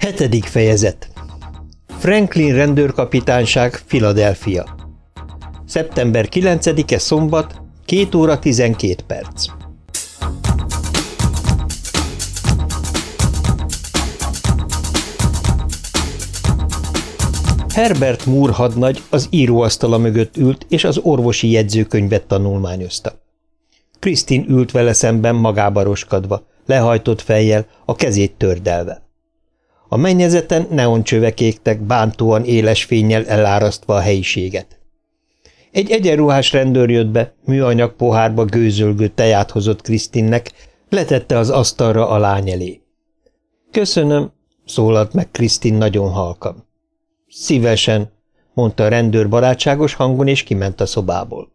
Hetedik fejezet Franklin rendőrkapitányság, Philadelphia Szeptember 9-e szombat, 2 óra 12 perc Herbert Moore hadnagy az íróasztala mögött ült, és az orvosi jegyzőkönyvet tanulmányozta. Krisztin ült vele szemben magába roskadva, lehajtott fejjel, a kezét tördelve. A mennyezeten neoncsövek égtek, bántóan éles fényel elárasztva a helyiséget. Egy egyenruhás rendőr jött be, műanyag pohárba gőzölgő teját hozott Krisztinnek, letette az asztalra a lány elé. – Köszönöm – szólalt meg Krisztin nagyon halkan. – Szívesen – mondta a rendőr barátságos hangon, és kiment a szobából.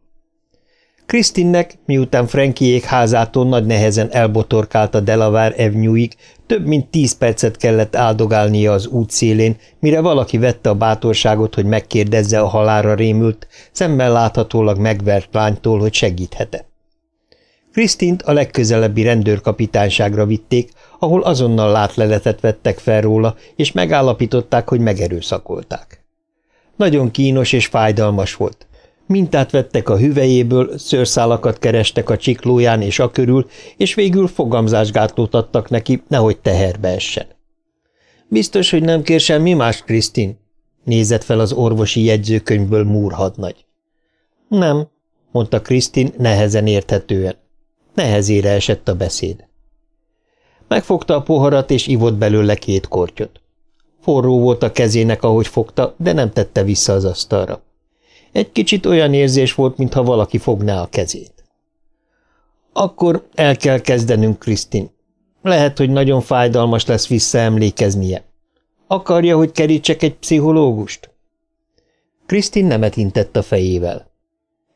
Krisztinnek, miután Frankiék házától nagy nehezen elbotorkált a Delaware avenue több mint tíz percet kellett áldogálnia az út szélén, mire valaki vette a bátorságot, hogy megkérdezze a halára rémült, szemmel láthatólag megvert lánytól, hogy segíthete. Krisztint a legközelebbi rendőrkapitányságra vitték, ahol azonnal látleletet vettek fel róla, és megállapították, hogy megerőszakolták. Nagyon kínos és fájdalmas volt, Mintát vettek a hüvejéből, szőrszálakat kerestek a csiklóján és a körül, és végül fogamzásgátlót adtak neki, nehogy teherbe essen. Biztos, hogy nem kér semmi más, Krisztin? Nézett fel az orvosi jegyzőkönyvből múrhadnagy. Nem, mondta Krisztin nehezen érthetően. Nehezére esett a beszéd. Megfogta a poharat, és ivott belőle két kortyot. Forró volt a kezének, ahogy fogta, de nem tette vissza az asztalra. Egy kicsit olyan érzés volt, mintha valaki fogná a kezét. Akkor el kell kezdenünk, Krisztin. Lehet, hogy nagyon fájdalmas lesz visszaemlékeznie. Akarja, hogy kerítsek egy pszichológust? Krisztin nemet intett a fejével.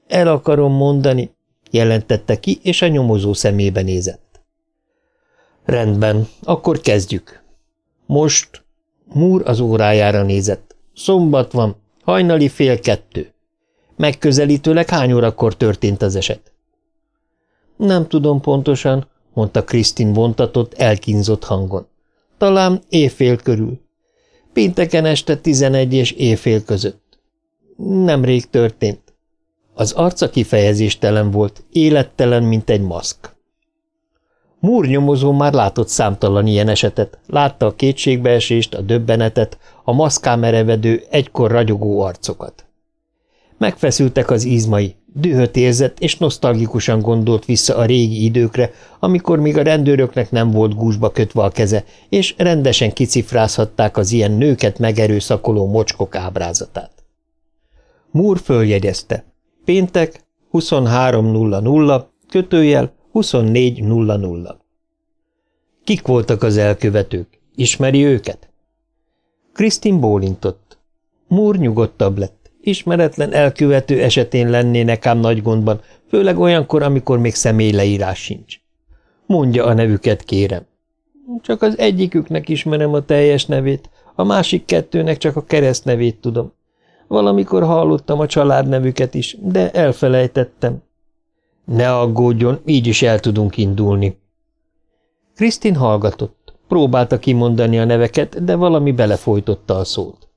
El akarom mondani, jelentette ki, és a nyomozó szemébe nézett. Rendben, akkor kezdjük. Most Múr az órájára nézett. Szombat van, hajnali fél kettő. Megközelítőleg hány órakor történt az eset? Nem tudom pontosan, mondta Krisztin vontatott, elkínzott hangon. Talán éjfél körül. Pénteken este tizenegy és éjfél között. Nemrég történt. Az arca kifejezéstelen volt, élettelen, mint egy maszk. Múr nyomozó már látott számtalan ilyen esetet, látta a kétségbeesést, a döbbenetet, a maszkán merevedő, egykor ragyogó arcokat. Megfeszültek az izmai, dühöt érzett, és nosztalgikusan gondolt vissza a régi időkre, amikor még a rendőröknek nem volt gúzsba kötve a keze, és rendesen kicifrázhatták az ilyen nőket megerőszakoló mocskok ábrázatát. Múr följegyezte. Péntek 23.00, kötőjel 24.00. Kik voltak az elkövetők? Ismeri őket? Krisztin bólintott. Múr nyugodtabb lett. Ismeretlen elkövető esetén lennének ám nagy gondban, főleg olyankor, amikor még személyleírás sincs. Mondja a nevüket, kérem. Csak az egyiküknek ismerem a teljes nevét, a másik kettőnek csak a keresztnevét tudom. Valamikor hallottam a családnevüket is, de elfelejtettem. Ne aggódjon, így is el tudunk indulni. Krisztin hallgatott. Próbálta kimondani a neveket, de valami belefolytotta a szót.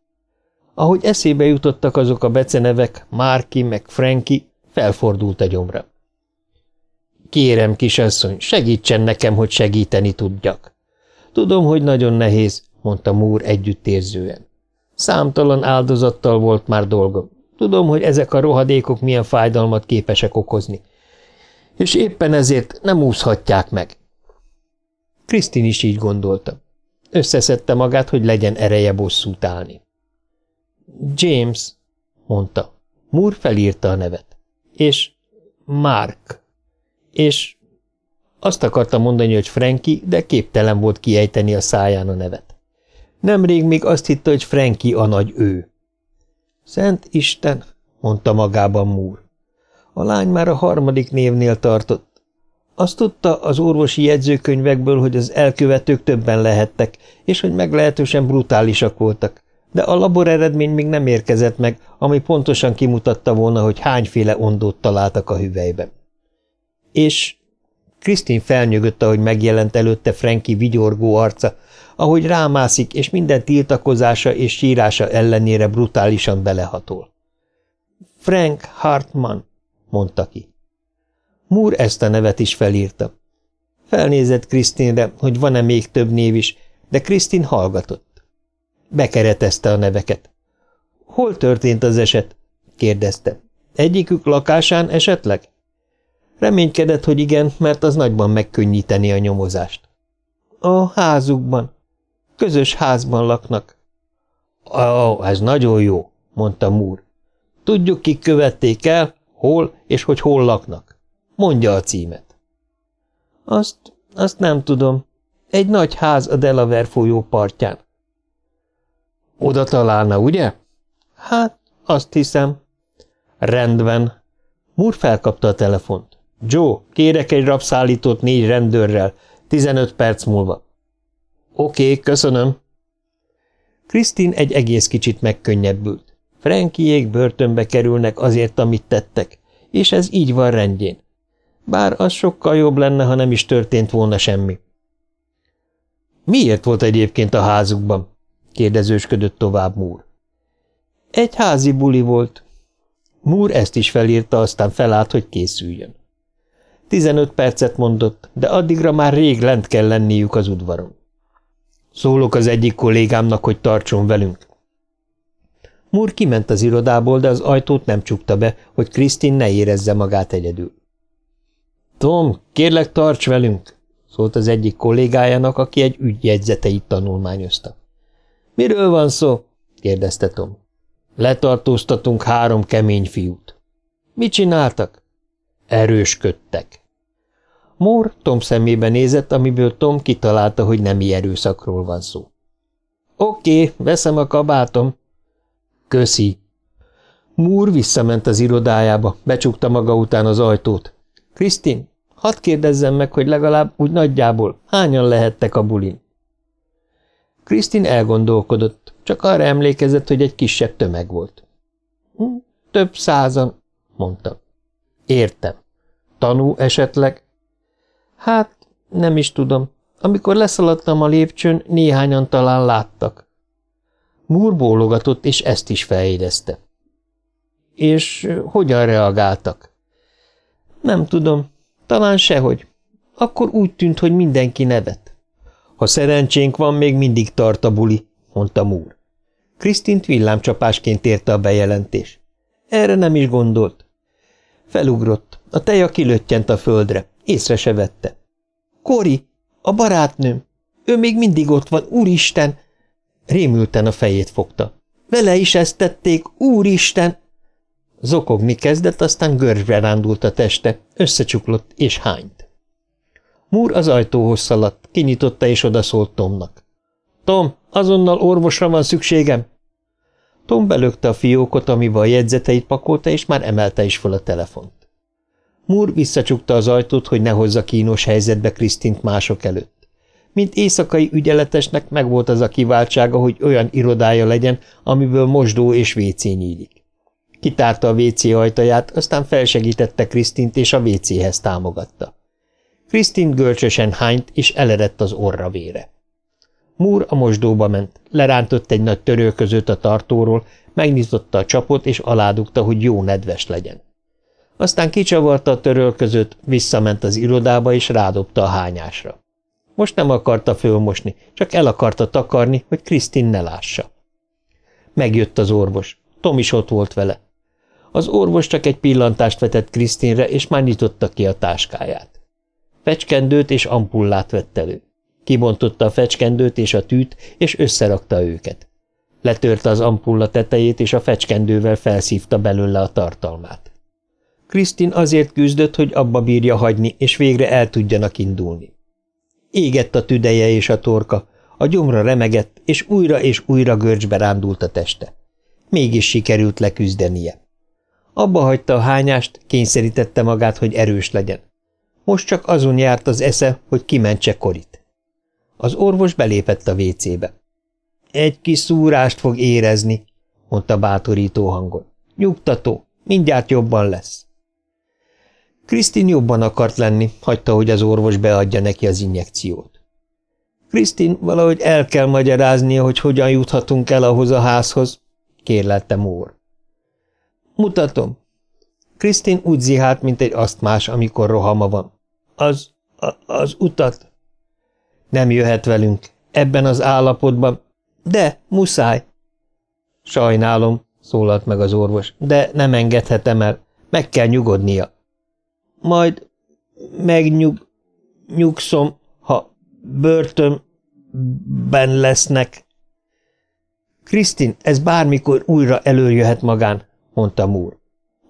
Ahogy eszébe jutottak azok a becenevek, Márki meg Franki, felfordult a gyomra. Kérem, kisasszony, segítsen nekem, hogy segíteni tudjak. Tudom, hogy nagyon nehéz, mondta Múr együttérzően. Számtalan áldozattal volt már dolgom. Tudom, hogy ezek a rohadékok milyen fájdalmat képesek okozni. És éppen ezért nem úszhatják meg. Krisztin is így gondolta. Összeszedte magát, hogy legyen ereje bosszút állni. James, mondta. Moore felírta a nevet. És Mark. És azt akarta mondani, hogy Frankie, de képtelen volt kiejteni a száján a nevet. Nemrég még azt hitte, hogy Frankie a nagy ő. Szent Isten, mondta magában Moore. A lány már a harmadik névnél tartott. Azt tudta az orvosi jegyzőkönyvekből, hogy az elkövetők többen lehettek, és hogy meglehetősen brutálisak voltak de a labor eredmény még nem érkezett meg, ami pontosan kimutatta volna, hogy hányféle ondót találtak a hüvelyben. És Krisztin felnyögött, ahogy megjelent előtte Franki vigyorgó arca, ahogy rámászik, és minden tiltakozása és sírása ellenére brutálisan belehatol. Frank Hartman, mondta ki. Moore ezt a nevet is felírta. Felnézett Krisztinre, hogy van-e még több név is, de Krisztin hallgatott. Bekeretezte a neveket. Hol történt az eset? kérdezte. Egyikük lakásán esetleg? Reménykedett, hogy igen, mert az nagyban megkönnyíteni a nyomozást. A házukban. Közös házban laknak. Ó, ez nagyon jó, mondta Múr. Tudjuk, kik követték el, hol és hogy hol laknak. Mondja a címet. Azt, azt nem tudom. Egy nagy ház a Delaware folyó partján. Oda találna, ugye? Hát, azt hiszem. Rendben. Moore felkapta a telefont. Joe, kérek egy rabszállítót négy rendőrrel, tizenöt perc múlva. Oké, okay, köszönöm. Krisztin egy egész kicsit megkönnyebbült. Frankiék börtönbe kerülnek azért, amit tettek, és ez így van rendjén. Bár az sokkal jobb lenne, ha nem is történt volna semmi. Miért volt egyébként a házukban? Kérdezősködött tovább Múr. Egy házi buli volt. Múr ezt is felírta, aztán felállt, hogy készüljön. Tizenöt percet mondott, de addigra már rég lent kell lenniük az udvaron. Szólok az egyik kollégámnak, hogy tartson velünk. Múr kiment az irodából, de az ajtót nem csukta be, hogy Krisztin ne érezze magát egyedül. Tom, kérlek tarts velünk, szólt az egyik kollégájának, aki egy ügyjegyzeteit tanulmányozta. Miről van szó? kérdezte Tom. Letartóztatunk három kemény fiút. Mit csináltak? Erősködtek. Mór Tom szemébe nézett, amiből Tom kitalálta, hogy nemi erőszakról van szó. Oké, veszem a kabátom. Köszi. Múr visszament az irodájába, becsukta maga után az ajtót. Krisztin, hadd kérdezzem meg, hogy legalább úgy nagyjából hányan lehettek a bulin. Krisztin elgondolkodott, csak arra emlékezett, hogy egy kisebb tömeg volt. Hm, több százan, mondta. Értem. Tanú esetleg? Hát, nem is tudom. Amikor leszaladtam a lépcsőn, néhányan talán láttak. Múr bólogatott, és ezt is fejleszte. És hogyan reagáltak? Nem tudom. Talán sehogy. Akkor úgy tűnt, hogy mindenki nevet. Ha szerencsénk van, még mindig tart a buli, mondta Múr. Krisztint villámcsapásként érte a bejelentés. Erre nem is gondolt. Felugrott. A teja kilöttyent a földre. Észre se vette. Kori, a barátnőm. Ő még mindig ott van, úristen! Rémülten a fejét fogta. Vele is ezt tették, úristen! Zokogni kezdett, aztán görcsbe rándult a teste, összecsuklott és hányt. Múr az ajtóhoz szaladt, kinyitotta és odaszólt Tomnak. Tom, azonnal orvosra van szükségem! Tom belökte a fiókot, amivel a jegyzeteit pakolta, és már emelte is fel a telefont. Múr visszacsukta az ajtót, hogy ne hozza kínos helyzetbe Krisztint mások előtt. Mint éjszakai ügyeletesnek megvolt az a kiváltsága, hogy olyan irodája legyen, amiből mosdó és WC nyílik. Kitárta a WC ajtaját, aztán felsegítette Krisztint, és a WC-hez támogatta. Krisztin görcsösen hányt, és eledett az orra vére. Múr a mosdóba ment, lerántott egy nagy törölközőt a tartóról, megnyitotta a csapot, és aládugta, hogy jó nedves legyen. Aztán kicsavarta a törölközőt, visszament az irodába, és rádobta a hányásra. Most nem akarta fölmosni, csak el akarta takarni, hogy Krisztin ne lássa. Megjött az orvos. Tom is ott volt vele. Az orvos csak egy pillantást vetett Krisztinre, és már nyitotta ki a táskáját. Fecskendőt és ampullát vett elő. Kibontotta a fecskendőt és a tűt, és összerakta őket. Letörte az ampulla tetejét, és a fecskendővel felszívta belőle a tartalmát. Krisztin azért küzdött, hogy abba bírja hagyni, és végre el tudjanak indulni. Égett a tüdeje és a torka, a gyomra remegett, és újra és újra görcsbe rándult a teste. Mégis sikerült leküzdenie. Abba hagyta a hányást, kényszerítette magát, hogy erős legyen. Most csak azon járt az esze, hogy kimentse Korit. Az orvos belépett a vécébe. Egy kis szúrást fog érezni, mondta bátorító hangon. Nyugtató, mindjárt jobban lesz. Krisztin jobban akart lenni, hagyta, hogy az orvos beadja neki az injekciót. Krisztin valahogy el kell magyaráznia, hogy hogyan juthatunk el ahhoz a házhoz, kérlelte Mór. Mutatom. Krisztin úgy zihált, mint egy asztmás, amikor rohama van. Az, a, az utat. Nem jöhet velünk. Ebben az állapotban. De, muszáj. Sajnálom, szólalt meg az orvos, de nem engedhetem el. Meg kell nyugodnia. Majd megnyug... nyugszom, ha börtönben lesznek. Krisztin, ez bármikor újra előjöhet magán, mondta Múr.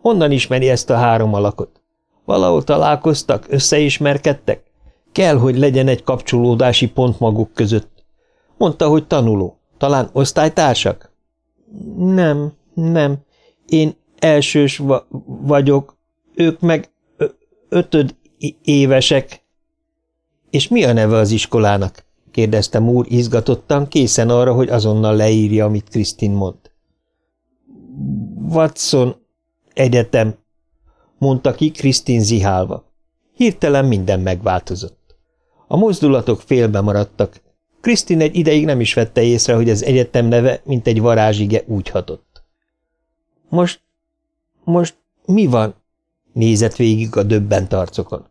Honnan ismeri ezt a három alakot? Valahol találkoztak, összeismerkedtek? Kell, hogy legyen egy kapcsolódási pont maguk között. Mondta, hogy tanuló. Talán osztálytársak? Nem, nem. Én elsős va vagyok, ők meg ötöd évesek. És mi a neve az iskolának? kérdezte Múr izgatottan, készen arra, hogy azonnal leírja, amit Krisztin mond. Watson egyetem, mondta ki Krisztin zihálva. Hirtelen minden megváltozott. A mozdulatok félbe maradtak. Krisztin egy ideig nem is vette észre, hogy az egyetem neve, mint egy varázsige úgy hatott. Most, most mi van? Nézett végig a döbbent arcokon.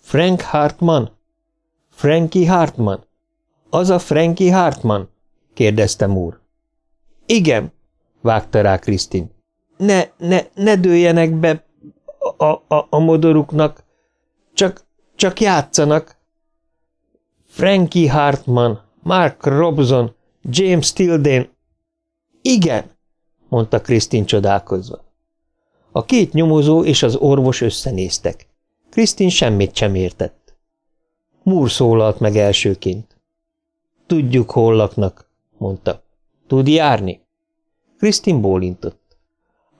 Frank Hartman? Frankie Hartman? Az a Frankie Hartman? kérdezte Moore. Igen, vágta rá Krisztin. Ne, ne, ne dőljenek be a, a, a modoruknak, csak, csak játszanak. Frankie Hartman, Mark Robson, James Tilden. Igen, mondta Krisztin csodálkozva. A két nyomozó és az orvos összenéztek. Krisztin semmit sem értett. Múr szólalt meg elsőként. Tudjuk, hol laknak, mondta. Tud járni? Krisztin bólintott.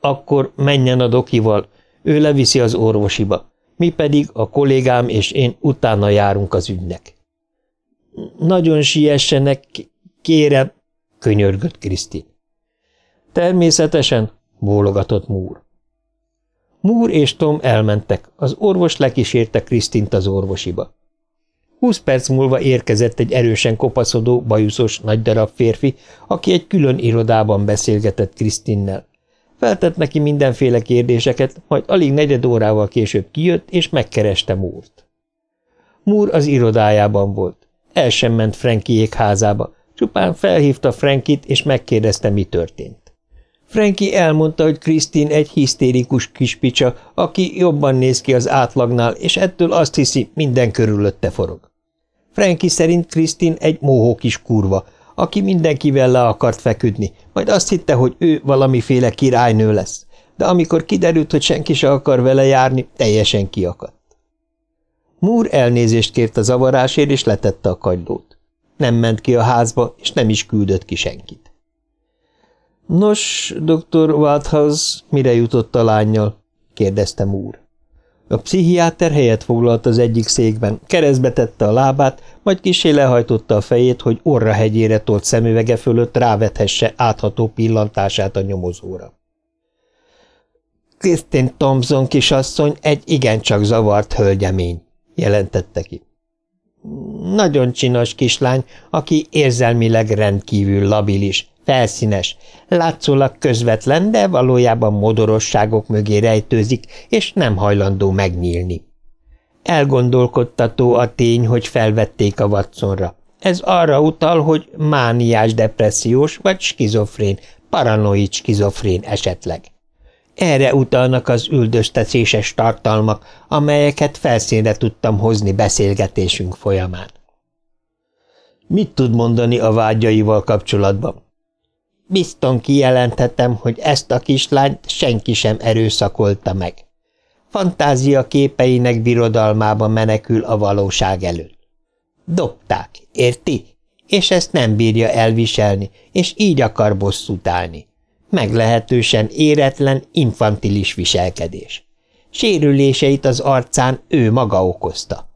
Akkor menjen a dokival, ő leviszi az orvosiba, mi pedig a kollégám és én utána járunk az ügynek. Nagyon siessenek, kérem, könyörgött Krisztin. Természetesen, bólogatott Múr. Múr és Tom elmentek, az orvos lekísérte Krisztint az orvosiba. Húsz perc múlva érkezett egy erősen kopaszodó, bajuszos, nagy darab férfi, aki egy külön irodában beszélgetett Krisztinnel. Feltett neki mindenféle kérdéseket, majd alig negyed órával később kijött, és megkereste Múrt. Múr az irodájában volt. El sem ment Frankiék házába, csupán felhívta Frankit, és megkérdezte, mi történt. Frankie elmondta, hogy Krisztin egy hisztérikus kispicsa, aki jobban néz ki az átlagnál, és ettől azt hiszi, minden körülötte forog. Frankie szerint Krisztin egy mohó kis kurva, aki mindenkivel le akart feküdni, majd azt hitte, hogy ő valamiféle királynő lesz, de amikor kiderült, hogy senki se akar vele járni, teljesen kiakadt. Múr elnézést kért a zavarásért, és letette a kagylót. Nem ment ki a házba, és nem is küldött ki senkit. Nos, dr. Walthouse, mire jutott a lányjal? kérdezte Múr. A pszichiáter helyet foglalt az egyik székben, keresztbe tette a lábát, majd kisé lehajtotta a fejét, hogy orra hegyére tolt szemüvege fölött rávethesse átható pillantását a nyomozóra. Kristin Thompson kisasszony egy igencsak zavart hölgyemény, jelentette ki. Nagyon csinos kislány, aki érzelmileg rendkívül labilis, felszínes, látszólag közvetlen, de valójában modorosságok mögé rejtőzik, és nem hajlandó megnyílni. Elgondolkodtató a tény, hogy felvették a Watsonra. Ez arra utal, hogy mániás depressziós vagy skizofrén, paranoid skizofrén esetleg. Erre utalnak az üldöztetéses tartalmak, amelyeket felszínre tudtam hozni beszélgetésünk folyamán. Mit tud mondani a vágyaival kapcsolatban? Bizton kijelenthetem, hogy ezt a kislányt senki sem erőszakolta meg. Fantázia képeinek birodalmába menekül a valóság elől. Dobták, érti? És ezt nem bírja elviselni, és így akar bosszút állni. Meglehetősen éretlen, infantilis viselkedés. Sérüléseit az arcán ő maga okozta.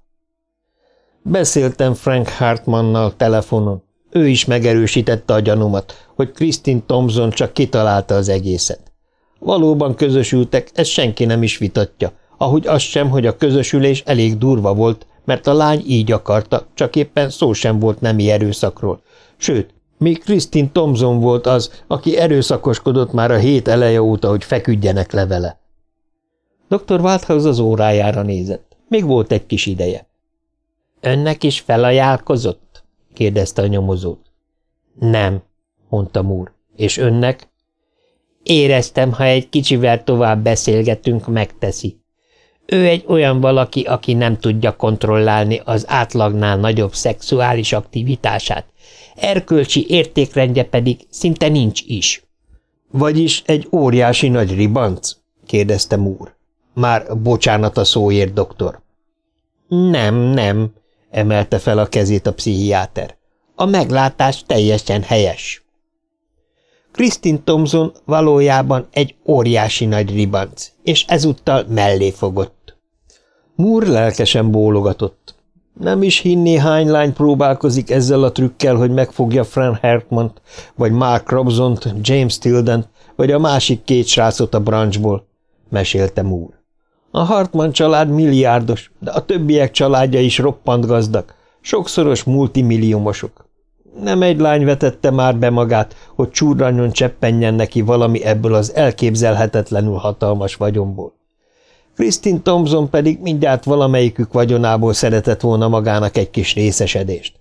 Beszéltem Frank Hartmannal telefonon. Ő is megerősítette a gyanúmat, hogy Kristin Thompson csak kitalálta az egészet. Valóban közösültek, ezt senki nem is vitatja. ahogy az sem, hogy a közösülés elég durva volt, mert a lány így akarta, csak éppen szó sem volt nemi erőszakról. Sőt, még Kristin Thompson volt az, aki erőszakoskodott már a hét eleje óta, hogy feküdjenek le vele. Dr. Walthouse az órájára nézett. Még volt egy kis ideje. – Önnek is felajánlkozott? – kérdezte a nyomozót. – Nem – mondta Múr. – És önnek? – Éreztem, ha egy kicsivel tovább beszélgetünk, megteszi. Ő egy olyan valaki, aki nem tudja kontrollálni az átlagnál nagyobb szexuális aktivitását, erkölcsi értékrendje pedig szinte nincs is. – Vagyis egy óriási nagy ribanc? – kérdezte Múr. – Már bocsánat a szóért, doktor. – Nem, nem – emelte fel a kezét a pszichiáter. – A meglátás teljesen helyes. Kristin Thompson valójában egy óriási nagy ribanc, és ezúttal mellé fogott. Moore lelkesen bólogatott. Nem is hinné, hány lány próbálkozik ezzel a trükkel, hogy megfogja Fran Hartmant, vagy Mark Robsont, James Tilden, vagy a másik két srácot a branchból, mesélte Moore. A Hartman család milliárdos, de a többiek családja is roppant gazdag, sokszoros multimilliómosok. Nem egy lány vetette már be magát, hogy csúranyon cseppenjen neki valami ebből az elképzelhetetlenül hatalmas vagyomból. Kristin Thompson pedig mindjárt valamelyikük vagyonából szeretett volna magának egy kis részesedést.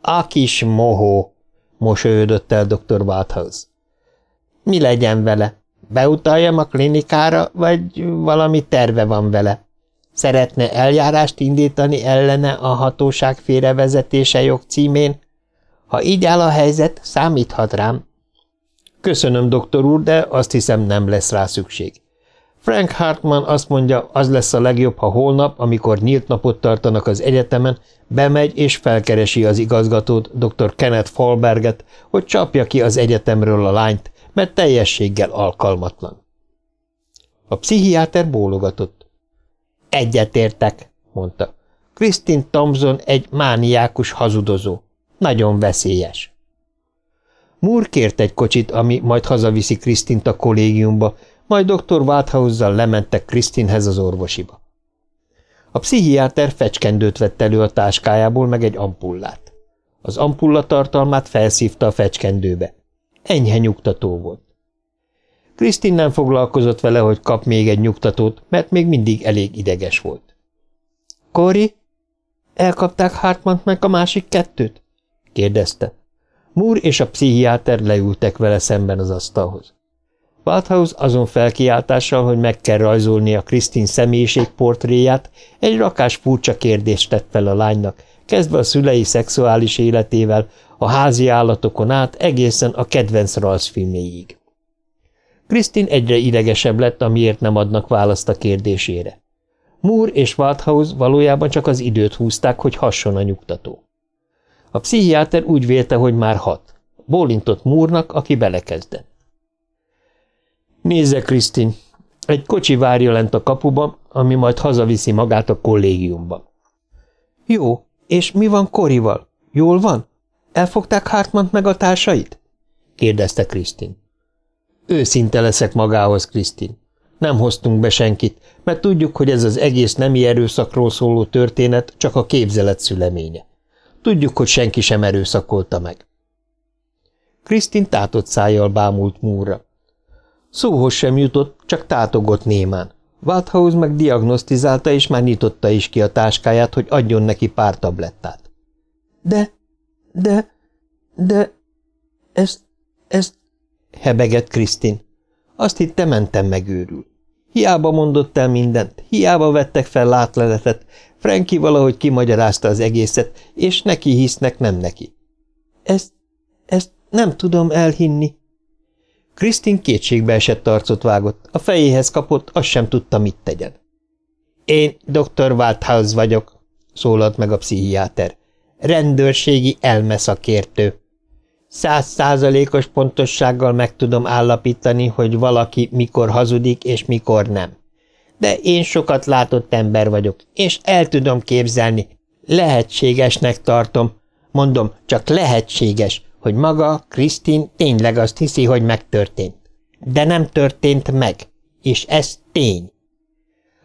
A kis mohó, mosolyodott el dr. Walthouse. Mi legyen vele? Beutaljam a klinikára, vagy valami terve van vele? Szeretne eljárást indítani ellene a hatóság félrevezetése jog címén? Ha így áll a helyzet, számíthat rám. Köszönöm, doktor úr, de azt hiszem nem lesz rá szükség. Frank Hartman azt mondja, az lesz a legjobb, ha holnap, amikor nyílt napot tartanak az egyetemen, bemegy és felkeresi az igazgatót, dr. Kenneth Falberget, hogy csapja ki az egyetemről a lányt, mert teljességgel alkalmatlan. A pszichiáter bólogatott. Egyetértek, mondta. Kristin Thompson egy mániákus hazudozó. Nagyon veszélyes. Moore kért egy kocsit, ami majd hazaviszi Krisztint a kollégiumba, majd dr. Walthouse-zal lementek Krisztinhez az orvosiba. A pszichiáter fecskendőt vett elő a táskájából, meg egy ampullát. Az ampulla tartalmát felszívta a fecskendőbe. Enyhe nyugtató volt. Krisztin nem foglalkozott vele, hogy kap még egy nyugtatót, mert még mindig elég ideges volt. – Kori, elkapták Hartmant meg a másik kettőt? – kérdezte. Moore és a pszichiáter leültek vele szemben az asztalhoz. Walthouse azon felkiáltással, hogy meg kell rajzolni a Krisztin személyiségportréját, egy rakás furcsa kérdést tett fel a lánynak, kezdve a szülei szexuális életével, a házi állatokon át egészen a kedvenc rajzfilméig. Krisztin egyre idegesebb lett, amiért nem adnak választ a kérdésére. Moore és Walthouse valójában csak az időt húzták, hogy hasson a nyugtató. A pszichiáter úgy vélte, hogy már hat. Bólintott Múrnak, aki belekezdett. Nézze, Krisztin, egy kocsi várja lent a kapuba, ami majd hazaviszi magát a kollégiumba. Jó, és mi van Korival? Jól van? Elfogták Hartmant meg a társait? kérdezte Krisztin. Őszinte leszek magához, Krisztin. Nem hoztunk be senkit, mert tudjuk, hogy ez az egész nemi erőszakról szóló történet csak a képzelet szüleménye. Tudjuk, hogy senki sem erőszakolta meg. Krisztin tátott szájjal bámult múra. Szóhoz sem jutott, csak tátogott némán. Walthouse meg diagnosztizálta, és már nyitotta is ki a táskáját, hogy adjon neki pár tablettát. De, de, de, ezt, ezt, hebegett Krisztin. Azt hitte, mentem megőrül. Hiába mondott el mindent, hiába vettek fel látleletet, Franki valahogy kimagyarázta az egészet, és neki hisznek, nem neki. Ezt, ezt nem tudom elhinni. Krisztin kétségbe esett arcot vágott, a fejéhez kapott, azt sem tudta, mit tegyen. Én dr. Walthouse vagyok, szólalt meg a pszichiáter. Rendőrségi elmeszakértő. Száz százalékos pontossággal meg tudom állapítani, hogy valaki mikor hazudik és mikor nem. De én sokat látott ember vagyok, és el tudom képzelni. Lehetségesnek tartom. Mondom, csak lehetséges, hogy maga, Krisztin tényleg azt hiszi, hogy megtörtént. De nem történt meg, és ez tény.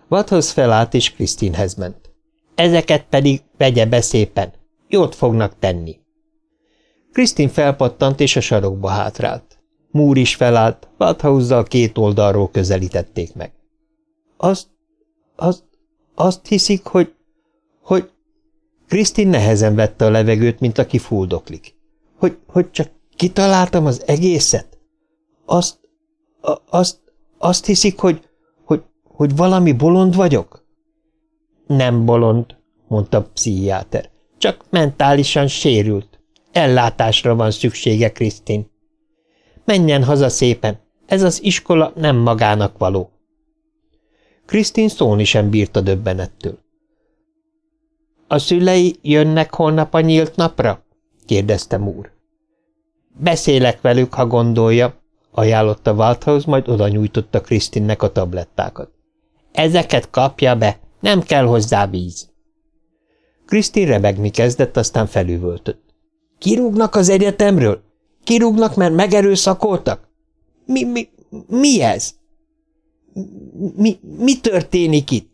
Wathoz felállt és Krisztinhez ment. Ezeket pedig vegye be szépen. Jót fognak tenni. Krisztin felpattant és a sarokba hátrált. Múr is felállt, Wathaussal két oldalról közelítették meg. Azt, azt, azt hiszik, hogy, hogy... Krisztin nehezen vette a levegőt, mint aki fuldoklik. Hogy, hogy csak kitaláltam az egészet? Azt, a, azt, azt hiszik, hogy, hogy, hogy valami bolond vagyok? Nem bolond, mondta pszichiáter, csak mentálisan sérült. Ellátásra van szüksége, Krisztin. Menjen haza szépen, ez az iskola nem magának való. Krisztin szólni sem bírta döbbenettől. A szülei jönnek holnap a nyílt napra? kérdezte Múr. Beszélek velük, ha gondolja, ajánlotta Walthouse, majd oda nyújtotta Krisztinnek a tablettákat. Ezeket kapja be, nem kell hozzá víz. Krisztin rebegni kezdett, aztán felüvöltött. Kirúgnak az egyetemről? Kirúgnak, mert megerőszakoltak? Mi, mi, mi ez? Mi, mi történik itt?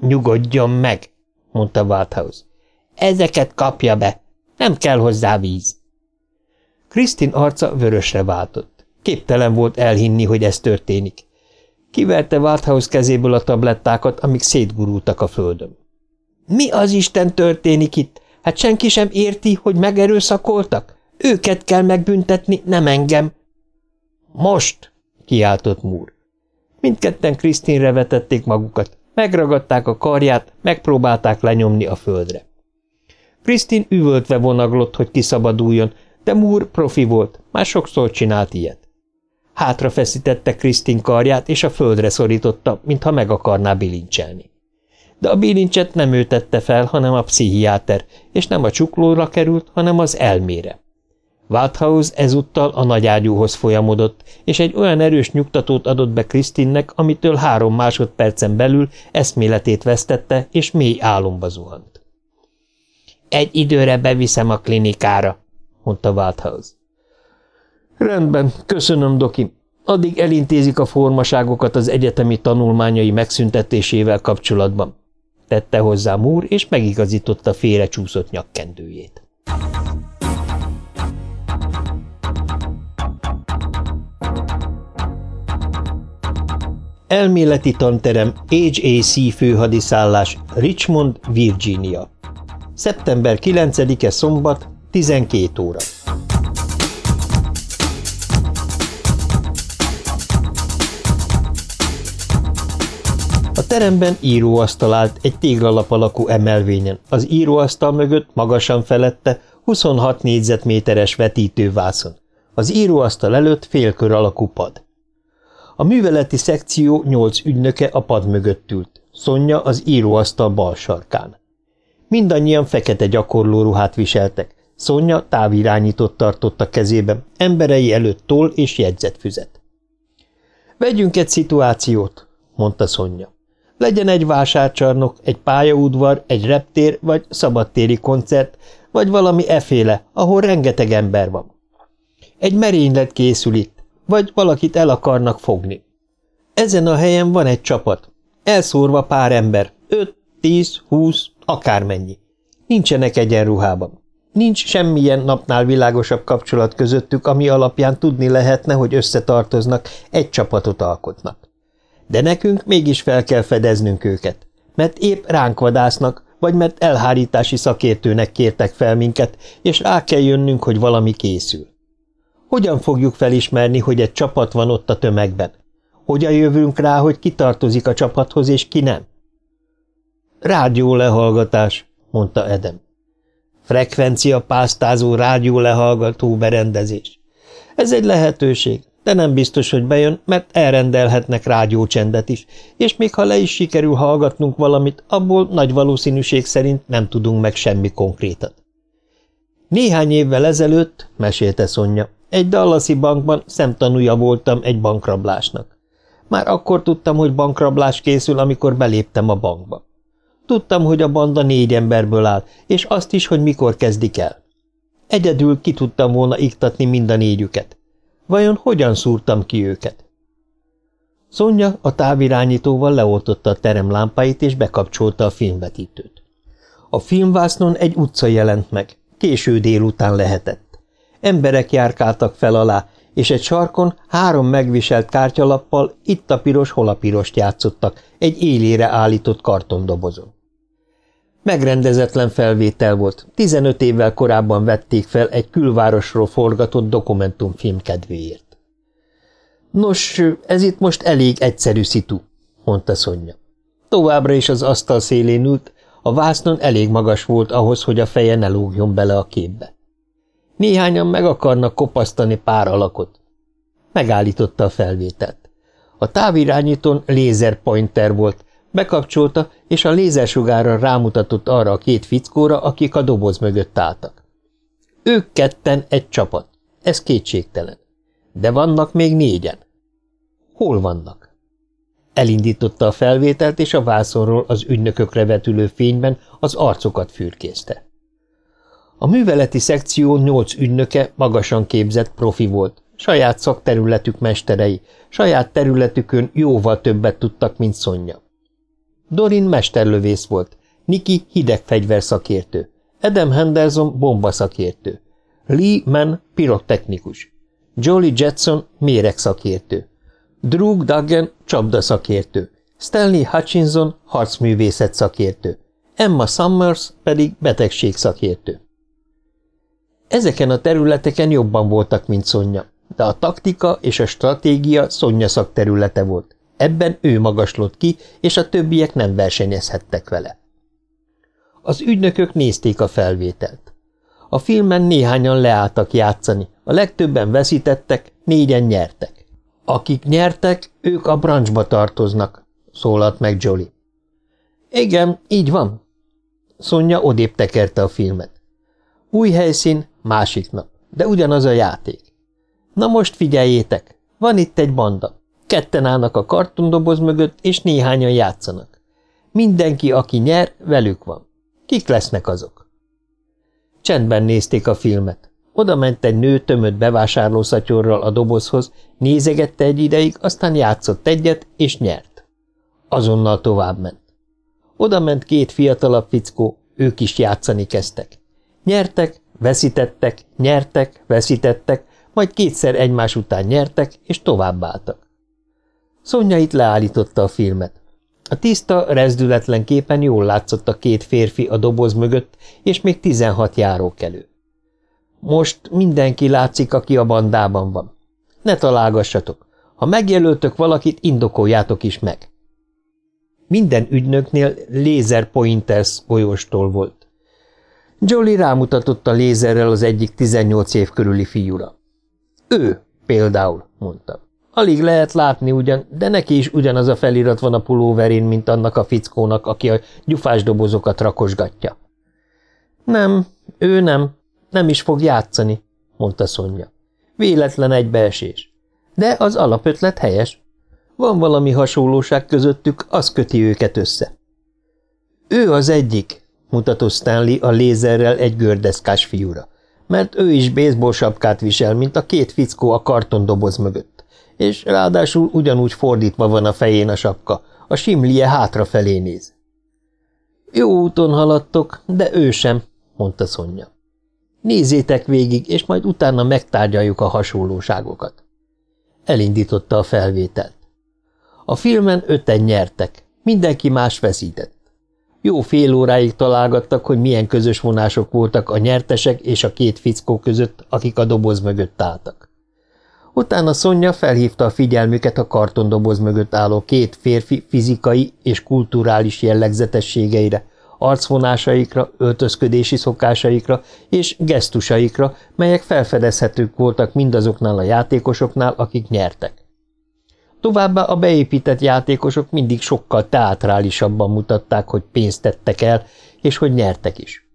Nyugodjon meg, mondta Walthouse. Ezeket kapja be, nem kell hozzá víz. Krisztin arca vörösre váltott. Képtelen volt elhinni, hogy ez történik. Kiverte Walthouse kezéből a tablettákat, amik szétgurultak a földön. Mi az Isten történik itt? Hát senki sem érti, hogy megerőszakoltak? Őket kell megbüntetni, nem engem. Most! kiáltott Múr. Mindketten Krisztinre vetették magukat, megragadták a karját, megpróbálták lenyomni a földre. Krisztin üvöltve vonaglott, hogy kiszabaduljon, de Moore profi volt, már sokszor csinált ilyet. Hátra feszítette Krisztin karját, és a földre szorította, mintha meg akarná bilincselni. De a bilincset nem ő tette fel, hanem a pszichiáter, és nem a csuklóra került, hanem az elmére. Walthouse ezúttal a nagyágyúhoz folyamodott, és egy olyan erős nyugtatót adott be Krisztinnek, amitől három másodpercen belül eszméletét vesztette, és mély álomba zuhant. Egy időre beviszem a klinikára, mondta Walthouse. Rendben, köszönöm, Doki. Addig elintézik a formaságokat az egyetemi tanulmányai megszüntetésével kapcsolatban. Tette hozzá Múr, és megigazította félrecsúszott nyakkendőjét. Elméleti tanterem HAC főhadiszállás Richmond, Virginia. Szeptember 9-e szombat, 12 óra. A teremben íróasztal állt egy téglalap alakú emelvényen, az íróasztal mögött magasan felette 26 négyzetméteres vetítővászon. Az íróasztal előtt félkör alakú pad. A műveleti szekció nyolc ügynöke a pad mögött ült, Szonya az íróasztal bal sarkán. Mindannyian fekete gyakorlóruhát viseltek, Szonya távirányított tartott a kezében, emberei előtt toll és jegyzetfüzet. Vegyünk egy szituációt, mondta Szonya. Legyen egy vásárcsarnok, egy pályaudvar, egy reptér vagy szabadtéri koncert, vagy valami eféle, ahol rengeteg ember van. Egy merénylet készül itt, vagy valakit el akarnak fogni. Ezen a helyen van egy csapat, elszórva pár ember, öt, tíz, húsz, akármennyi. Nincsenek egyenruhában. Nincs semmilyen napnál világosabb kapcsolat közöttük, ami alapján tudni lehetne, hogy összetartoznak, egy csapatot alkotnak. De nekünk mégis fel kell fedeznünk őket, mert épp ránk vadásznak, vagy mert elhárítási szakértőnek kértek fel minket, és rá kell jönnünk, hogy valami készül. Hogyan fogjuk felismerni, hogy egy csapat van ott a tömegben? Hogyan jövünk rá, hogy ki tartozik a csapathoz, és ki nem? Rádió lehallgatás, mondta Edem. Frekvencia pásztázó rádió lehallgató berendezés. Ez egy lehetőség, de nem biztos, hogy bejön, mert elrendelhetnek rádiócsendet is, és még ha le is sikerül hallgatnunk valamit, abból nagy valószínűség szerint nem tudunk meg semmi konkrétat. Néhány évvel ezelőtt, mesélte Szonya, egy Dallasi bankban szemtanúja voltam egy bankrablásnak. Már akkor tudtam, hogy bankrablás készül, amikor beléptem a bankba. Tudtam, hogy a banda négy emberből áll, és azt is, hogy mikor kezdik el. Egyedül ki tudtam volna iktatni mind a négyüket. Vajon hogyan szúrtam ki őket? Szonya a távirányítóval leoltotta a terem lámpáit és bekapcsolta a filmvetítőt. A filmvásznon egy utca jelent meg, késő délután lehetett. Emberek járkáltak fel alá, és egy sarkon három megviselt kártyalappal itt a piros, hol a pirost játszottak, egy élére állított kartondobozon. Megrendezetlen felvétel volt, 15 évvel korábban vették fel egy külvárosról forgatott dokumentumfilm kedvéért. Nos, ez itt most elég egyszerű szitu, mondta Szonya. Továbbra is az asztal szélén ült, a vásznon elég magas volt ahhoz, hogy a feje ne lógjon bele a képbe. Néhányan meg akarnak kopasztani pár alakot. Megállította a felvételt. A távirányítón lézerpointer volt, bekapcsolta, és a lézersugárra rámutatott arra a két fickóra, akik a doboz mögött álltak. Ők ketten egy csapat, ez kétségtelen. De vannak még négyen. Hol vannak? Elindította a felvételt, és a vászonról az ügynökökre vetülő fényben az arcokat fürkészte. A műveleti szekció nyolc ügynöke magasan képzett profi volt, saját szakterületük mesterei, saját területükön jóval többet tudtak, mint Szonya. Dorin mesterlövész volt, Niki hidegfegyverszakértő, Adam Henderson bombaszakértő, Lee Mann pirotechnikus, Jolly Jetson méregszakértő, Drew Duggan csapdaszakértő, Stanley Hutchinson harcművészet szakértő, Emma Summers pedig betegségszakértő. Ezeken a területeken jobban voltak, mint Szonya, de a taktika és a stratégia Szonya szakterülete volt. Ebben ő magaslott ki, és a többiek nem versenyezhettek vele. Az ügynökök nézték a felvételt. A filmen néhányan leálltak játszani, a legtöbben veszítettek, négyen nyertek. Akik nyertek, ők a brancsba tartoznak, szólalt meg Jolly. Igen, így van. Szonya odébb tekerte a filmet. Új helyszín, másik nap, de ugyanaz a játék. Na most figyeljétek, van itt egy banda. Ketten állnak a kartondoboz mögött, és néhányan játszanak. Mindenki, aki nyer, velük van. Kik lesznek azok? Csendben nézték a filmet. Oda ment egy nő tömött bevásárlószatyorral a dobozhoz, nézegette egy ideig, aztán játszott egyet, és nyert. Azonnal tovább ment. Oda ment két fiatalabb fickó, ők is játszani kezdtek. Nyertek, veszítettek, nyertek, veszítettek, majd kétszer egymás után nyertek, és továbbálltak. Szonya itt leállította a filmet. A tiszta, rezdületlen képen jól látszott a két férfi a doboz mögött, és még tizenhat járókelő. Most mindenki látszik, aki a bandában van. Ne találgassatok. Ha megjelöltök valakit, indokoljátok is meg. Minden ügynöknél laser pointers folyóstól volt. Jolly rámutatott a lézerrel az egyik 18 év körüli fiúra. Ő például, mondta. Alig lehet látni ugyan, de neki is ugyanaz a felirat van a pulóverén, mint annak a fickónak, aki a gyufás dobozokat rakosgatja. Nem, ő nem, nem is fog játszani, mondta Szonya. Véletlen egybeesés. De az alapötlet helyes. Van valami hasonlóság közöttük, az köti őket össze. Ő az egyik, mutatott Stanley a lézerrel egy gördeszkás fiúra, mert ő is baseball sapkát visel, mint a két fickó a kartondoboz mögött és ráadásul ugyanúgy fordítva van a fején a sapka, a simlie hátrafelé néz. Jó úton haladtok, de ő sem, mondta Szonya. Nézzétek végig, és majd utána megtárgyaljuk a hasonlóságokat. Elindította a felvételt. A filmen öten nyertek, mindenki más veszített. Jó fél óráig találgattak, hogy milyen közös vonások voltak a nyertesek és a két fickó között, akik a doboz mögött álltak. Utána Szonya felhívta a figyelmüket a kartondoboz mögött álló két férfi fizikai és kulturális jellegzetességeire, arcvonásaikra, öltözködési szokásaikra és gesztusaikra, melyek felfedezhetők voltak mindazoknál a játékosoknál, akik nyertek. Továbbá a beépített játékosok mindig sokkal teátrálisabban mutatták, hogy pénzt tettek el, és hogy nyertek is.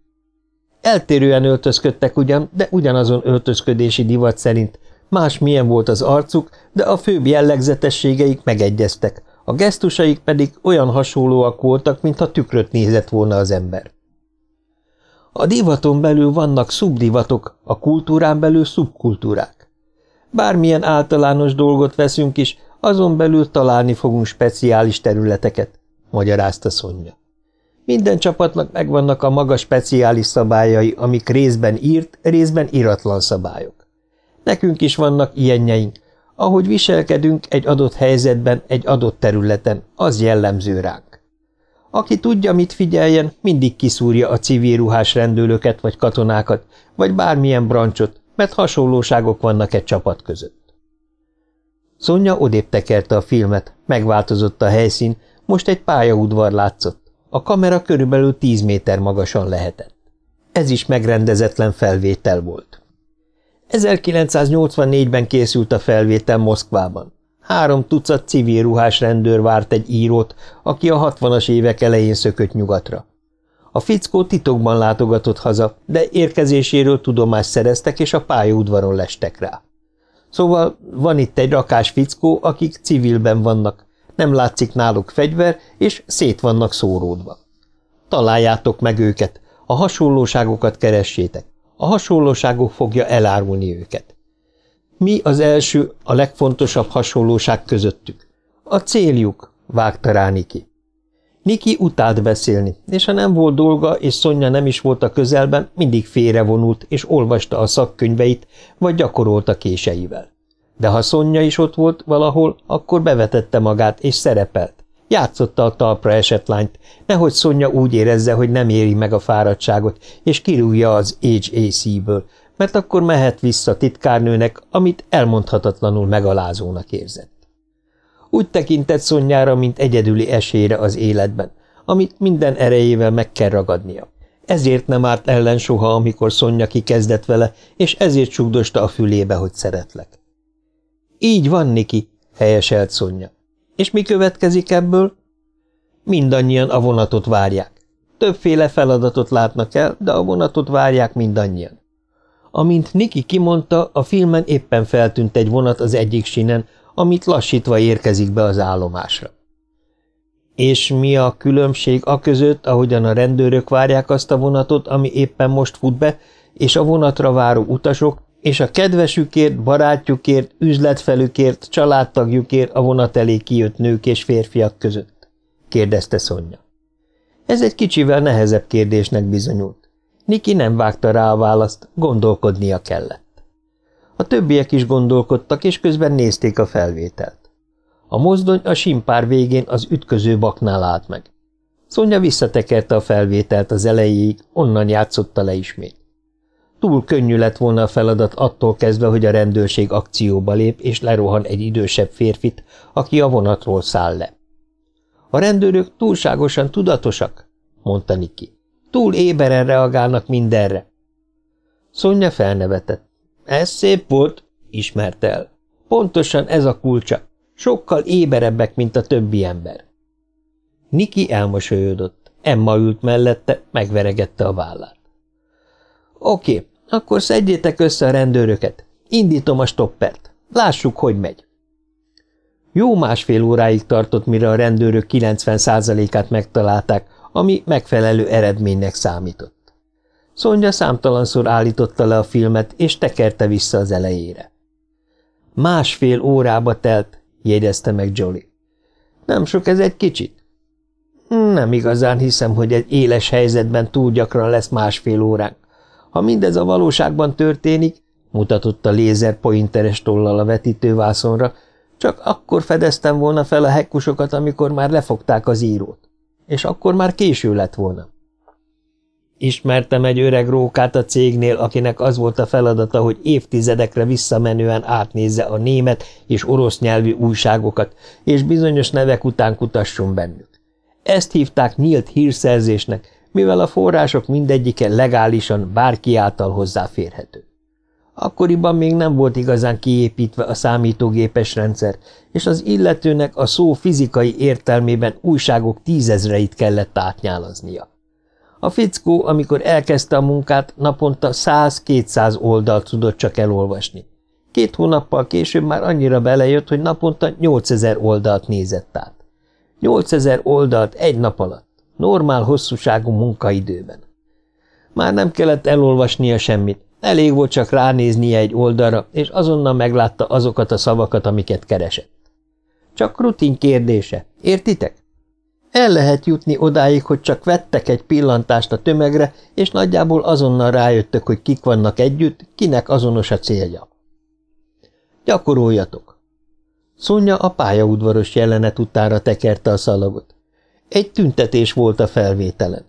Eltérően öltözködtek ugyan, de ugyanazon öltözködési divat szerint Más milyen volt az arcuk, de a főbb jellegzetességeik megegyeztek, a gesztusaik pedig olyan hasonlóak voltak, mintha tükröt nézett volna az ember. A divaton belül vannak szubdivatok, a kultúrán belül szubkultúrák. Bármilyen általános dolgot veszünk is, Azon belül találni fogunk speciális területeket, magyarázta Szonya. Minden csapatnak megvannak a maga speciális szabályai, amik részben írt, részben iratlan szabályok. Nekünk is vannak ilyenjeink. Ahogy viselkedünk egy adott helyzetben, egy adott területen, az jellemző ránk. Aki tudja, mit figyeljen, mindig kiszúrja a civil ruhás rendőröket vagy katonákat, vagy bármilyen brancsot, mert hasonlóságok vannak egy csapat között. Szonya odébb tekerte a filmet, megváltozott a helyszín, most egy pályaudvar látszott. A kamera körülbelül tíz méter magasan lehetett. Ez is megrendezetlen felvétel volt. 1984-ben készült a felvétel Moszkvában. Három tucat civil ruhás rendőr várt egy írót, aki a hatvanas évek elején szökött nyugatra. A fickó titokban látogatott haza, de érkezéséről tudomást szereztek, és a pályaudvaron lestek rá. Szóval van itt egy rakás fickó, akik civilben vannak, nem látszik náluk fegyver, és szét vannak szóródva. Találjátok meg őket, a hasonlóságokat keressétek. A hasonlóságok fogja elárulni őket. Mi az első, a legfontosabb hasonlóság közöttük? A céljuk, vágta rá Niki. Niki utált beszélni, és ha nem volt dolga, és Szonya nem is volt a közelben, mindig félrevonult, és olvasta a szakkönyveit, vagy gyakorolta késeivel. De ha Szonya is ott volt valahol, akkor bevetette magát, és szerepelt. Játszotta a talpra esett lányt, nehogy Szonya úgy érezze, hogy nem éri meg a fáradtságot, és kirúgja az HAC-ből, mert akkor mehet vissza titkárnőnek, amit elmondhatatlanul megalázónak érzett. Úgy tekintett Szonyára, mint egyedüli esélyre az életben, amit minden erejével meg kell ragadnia. Ezért nem árt ellen soha, amikor Szonya kikezdett vele, és ezért csugdosta a fülébe, hogy szeretlek. Így van, Niki, helyeselt Szonya. És mi következik ebből? Mindannyian a vonatot várják. Többféle feladatot látnak el, de a vonatot várják mindannyian. Amint Niki kimondta, a filmen éppen feltűnt egy vonat az egyik sinen, amit lassítva érkezik be az állomásra. És mi a különbség a között, ahogyan a rendőrök várják azt a vonatot, ami éppen most fut be, és a vonatra váró utasok, és a kedvesükért, barátjukért, üzletfelükért, családtagjukért a vonat elé kijött nők és férfiak között? kérdezte Szonya. Ez egy kicsivel nehezebb kérdésnek bizonyult. Niki nem vágta rá a választ, gondolkodnia kellett. A többiek is gondolkodtak, és közben nézték a felvételt. A mozdony a simpár végén az ütköző baknál állt meg. Szonya visszatekerte a felvételt az elejéig, onnan játszotta le ismét. Túl könnyű lett volna a feladat attól kezdve, hogy a rendőrség akcióba lép, és lerohan egy idősebb férfit, aki a vonatról száll le. A rendőrök túlságosan tudatosak, mondta Niki. Túl éberen reagálnak mindenre. Szonya felnevetett. Ez szép volt, ismerte el. Pontosan ez a kulcsa. Sokkal éberebbek, mint a többi ember. Niki elmosolyodott. Emma ült mellette, megveregette a vállát. Oké, akkor szedjétek össze a rendőröket. Indítom a stoppert. Lássuk, hogy megy. Jó másfél óráig tartott, mire a rendőrök 90%-át megtalálták, ami megfelelő eredménynek számított. Szonya számtalanszor állította le a filmet, és tekerte vissza az elejére. Másfél órába telt, jegyezte meg Jolly. Nem sok ez egy kicsit? Nem igazán hiszem, hogy egy éles helyzetben túl gyakran lesz másfél óránk. Ha mindez a valóságban történik, mutatott a lézer pointeres tollal a vetítővászonra, csak akkor fedeztem volna fel a hekkusokat, amikor már lefogták az írót. És akkor már késő lett volna. Ismertem egy öreg rókát a cégnél, akinek az volt a feladata, hogy évtizedekre visszamenően átnézze a német és orosz nyelvű újságokat, és bizonyos nevek után kutasson bennük. Ezt hívták nyílt hírszerzésnek, mivel a források mindegyike legálisan bárki által hozzáférhető. Akkoriban még nem volt igazán kiépítve a számítógépes rendszer, és az illetőnek a szó fizikai értelmében újságok tízezreit kellett átnyálaznia. A fickó, amikor elkezdte a munkát, naponta 100-200 oldalt tudott csak elolvasni. Két hónappal később már annyira belejött, hogy naponta 8000 oldalt nézett át. 8000 oldalt egy nap alatt. Normál hosszúságú munkaidőben. Már nem kellett elolvasnia semmit, elég volt csak ránéznie egy oldalra, és azonnal meglátta azokat a szavakat, amiket keresett. Csak rutin kérdése, értitek? El lehet jutni odáig, hogy csak vettek egy pillantást a tömegre, és nagyjából azonnal rájöttök, hogy kik vannak együtt, kinek azonos a célja. Gyakoroljatok! Szonya a pályaudvaros jelenet utára tekerte a szalagot. Egy tüntetés volt a felvételen.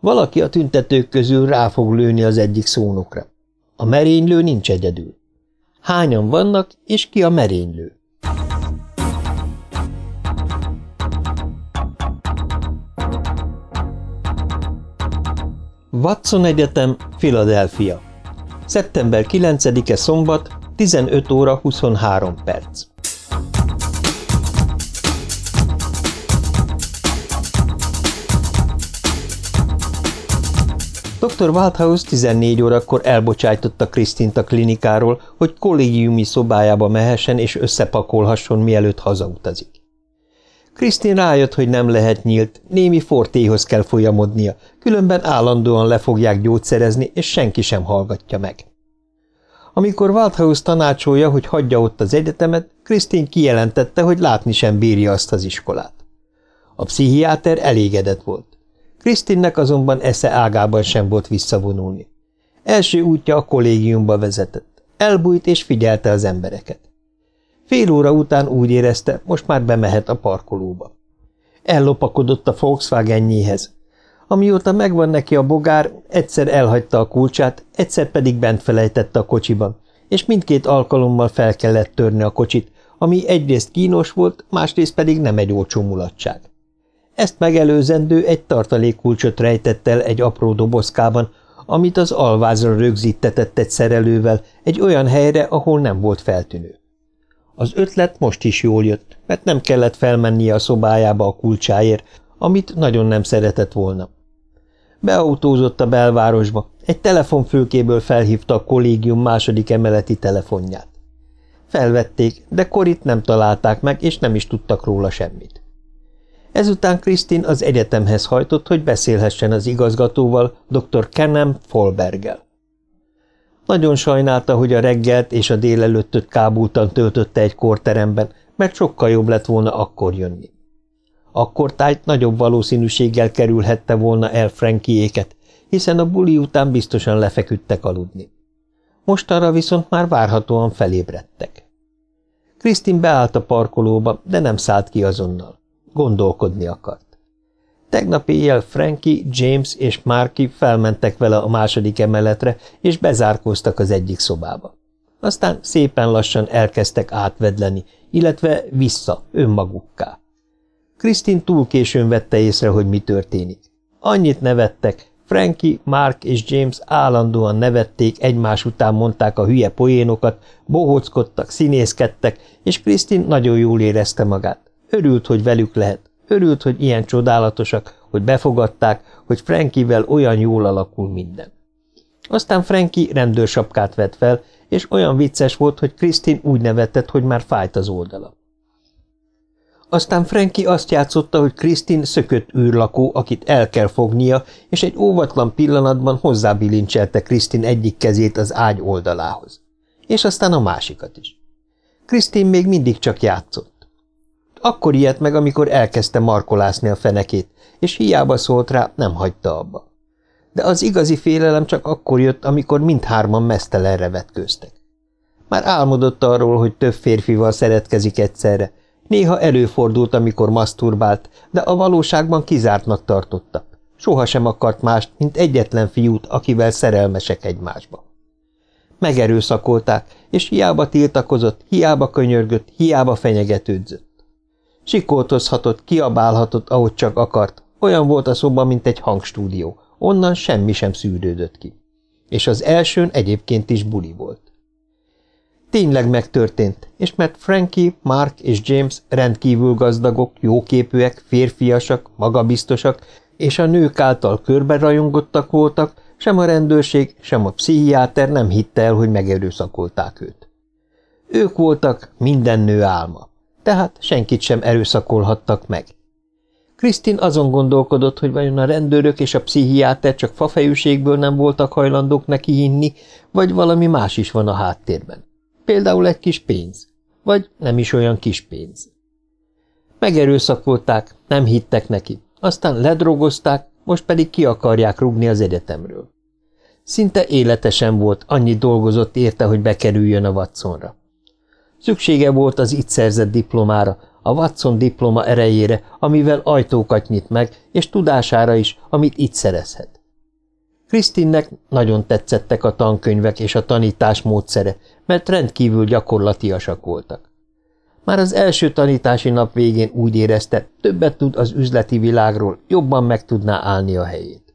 Valaki a tüntetők közül rá fog lőni az egyik szónokra. A merénylő nincs egyedül. Hányan vannak, és ki a merénylő? Watson Egyetem, Philadelphia. Szeptember 9-e szombat, 15 óra 23 perc. Dr. Waldhaus 14 órakor elbocsájtotta Krisztint a klinikáról, hogy kollégiumi szobájába mehessen és összepakolhasson, mielőtt hazautazik. Krisztin rájött, hogy nem lehet nyílt, némi fortéhoz kell folyamodnia, különben állandóan le fogják gyógyszerezni, és senki sem hallgatja meg. Amikor Waldhaus tanácsolja, hogy hagyja ott az egyetemet, Krisztin kijelentette, hogy látni sem bírja azt az iskolát. A pszichiáter elégedett volt. Krisztinnek azonban esze ágában sem volt visszavonulni. Első útja a kollégiumba vezetett. Elbújt és figyelte az embereket. Fél óra után úgy érezte, most már bemehet a parkolóba. Ellopakodott a Volkswagenjéhez. Amióta megvan neki a bogár, egyszer elhagyta a kulcsát, egyszer pedig bent felejtette a kocsiban, és mindkét alkalommal fel kellett törni a kocsit, ami egyrészt kínos volt, másrészt pedig nem egy olcsó mulatság. Ezt megelőzendő egy tartalékkulcsot rejtett el egy apró dobozkában, amit az alvázra rögzítetett egy szerelővel egy olyan helyre, ahol nem volt feltűnő. Az ötlet most is jól jött, mert nem kellett felmennie a szobájába a kulcsáért, amit nagyon nem szeretett volna. Beautózott a belvárosba, egy telefonfülkéből felhívta a kollégium második emeleti telefonját. Felvették, de Korit nem találták meg, és nem is tudtak róla semmit. Ezután Krisztin az egyetemhez hajtott, hogy beszélhessen az igazgatóval, dr. Kenem Folbergel. Nagyon sajnálta, hogy a reggelt és a délelőttöt kábultan töltötte egy korteremben, mert sokkal jobb lett volna akkor jönni. Akkor tájt nagyobb valószínűséggel kerülhette volna el Frankiéket, hiszen a buli után biztosan lefeküdtek aludni. Mostanra viszont már várhatóan felébredtek. Krisztin beállt a parkolóba, de nem szállt ki azonnal. Gondolkodni akart. Tegnap éjjel Frankie, James és Marky felmentek vele a második emeletre, és bezárkóztak az egyik szobába. Aztán szépen lassan elkezdtek átvedleni, illetve vissza, önmagukká. Krisztin túl későn vette észre, hogy mi történik. Annyit nevettek, Frankie, Mark és James állandóan nevették, egymás után mondták a hülye poénokat, bohóckodtak, színészkedtek, és Krisztin nagyon jól érezte magát. Örült, hogy velük lehet, Örült, hogy ilyen csodálatosak, hogy befogadták, hogy Frankivel olyan jól alakul minden. Aztán Franki rendőrsapkát vett fel, és olyan vicces volt, hogy Krisztin úgy nevetett, hogy már fájt az oldala. Aztán Franki azt játszotta, hogy Krisztin szökött űrlakó, akit el kell fognia, és egy óvatlan pillanatban hozzábilincselte Krisztin egyik kezét az ágy oldalához. És aztán a másikat is. Krisztin még mindig csak játszott. Akkor ilyet meg, amikor elkezdte markolászni a fenekét, és hiába szólt rá, nem hagyta abba. De az igazi félelem csak akkor jött, amikor mindhárman mesztelenre vetkőztek. Már álmodott arról, hogy több férfival szeretkezik egyszerre, néha előfordult, amikor maszturbált, de a valóságban kizártnak tartotta. Soha sem akart mást, mint egyetlen fiút, akivel szerelmesek egymásba. Megerőszakolták, és hiába tiltakozott, hiába könyörgött, hiába fenyegetődzött. Sikoltozhatott, kiabálhatott, ahogy csak akart. Olyan volt a szoba, mint egy hangstúdió. Onnan semmi sem szűrődött ki. És az elsőn egyébként is buli volt. Tényleg megtörtént, és mert Frankie, Mark és James rendkívül gazdagok, jóképűek, férfiasak, magabiztosak, és a nők által körbe rajongottak voltak, sem a rendőrség, sem a pszichiáter nem hitte el, hogy megerőszakolták őt. Ők voltak minden nő álma tehát senkit sem erőszakolhattak meg. Krisztin azon gondolkodott, hogy vajon a rendőrök és a pszichiáter csak fafejűségből nem voltak hajlandók neki hinni, vagy valami más is van a háttérben. Például egy kis pénz, vagy nem is olyan kis pénz. Megerőszakolták, nem hittek neki, aztán ledrogozták, most pedig ki akarják rúgni az egyetemről. Szinte életesen volt, annyi dolgozott érte, hogy bekerüljön a Watsonra. Szüksége volt az itt szerzett diplomára, a Watson diploma erejére, amivel ajtókat nyit meg, és tudására is, amit itt szerezhet. Krisztinnek nagyon tetszettek a tankönyvek és a tanítás módszere, mert rendkívül gyakorlatiasak voltak. Már az első tanítási nap végén úgy érezte, többet tud az üzleti világról, jobban meg tudná állni a helyét.